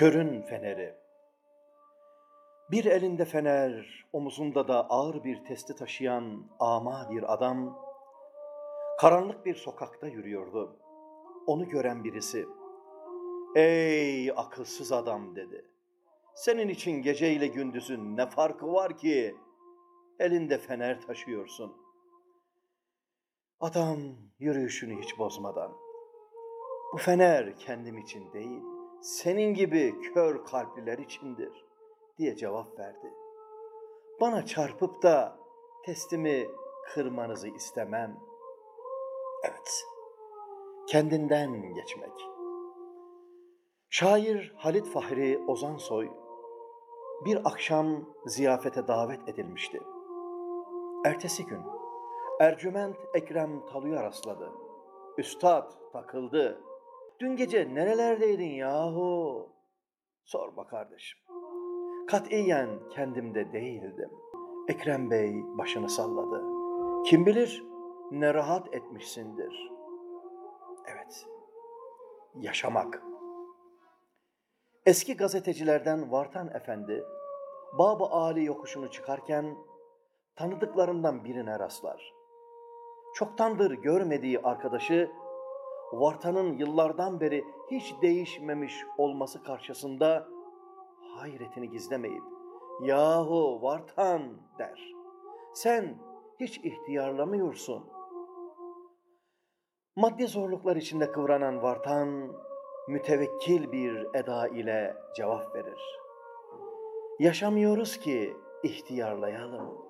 Körün feneri. Bir elinde fener, omuzunda da ağır bir testi taşıyan ama bir adam, karanlık bir sokakta yürüyordu. Onu gören birisi, ''Ey akılsız adam'' dedi. ''Senin için geceyle gündüzün ne farkı var ki? Elinde fener taşıyorsun.'' Adam yürüyüşünü hiç bozmadan, ''Bu fener kendim için değil, senin gibi kör kalpliler içindir diye cevap verdi. Bana çarpıp da testimi kırmanızı istemem. Evet, kendinden geçmek. Şair Halit Fahri Ozansoy bir akşam ziyafete davet edilmişti. Ertesi gün Ercüment Ekrem Talu'ya rastladı. Üstad takıldı. Dün gece nerelerdeydin yahu? Sorma kardeşim. Katiyen kendimde değildim. Ekrem Bey başını salladı. Kim bilir ne rahat etmişsindir. Evet, yaşamak. Eski gazetecilerden Vartan Efendi, Bab-ı Ali yokuşunu çıkarken tanıdıklarından birine rastlar. Çoktandır görmediği arkadaşı Vartan'ın yıllardan beri hiç değişmemiş olması karşısında hayretini gizlemeyip ''Yahu Vartan'' der. ''Sen hiç ihtiyarlamıyorsun.'' Maddi zorluklar içinde kıvranan Vartan mütevekkil bir eda ile cevap verir. Yaşamıyoruz ki ihtiyarlayalım.